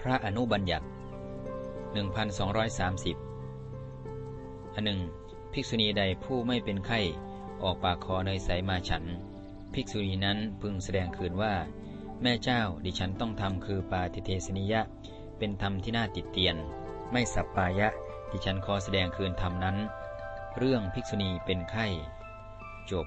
พระอนุบัญญัติ 1230อันหนึ่ง ภิกษุณีใดผู้ไม่เป็นไข้ ออกปากคอเนยใสมาฉัน ภิกษุณีนั้นพึงแสดงคืนว่า แม่เจ้าดิฉันต้องทำคือปาติเทสนิยะ เป็นธรรมที่น่าติดเตียน ไม่สัปปายะ ดิฉันขอแสดงคืนธรรมนั้น เรื่องภิกษุณีเป็นไข้ จบ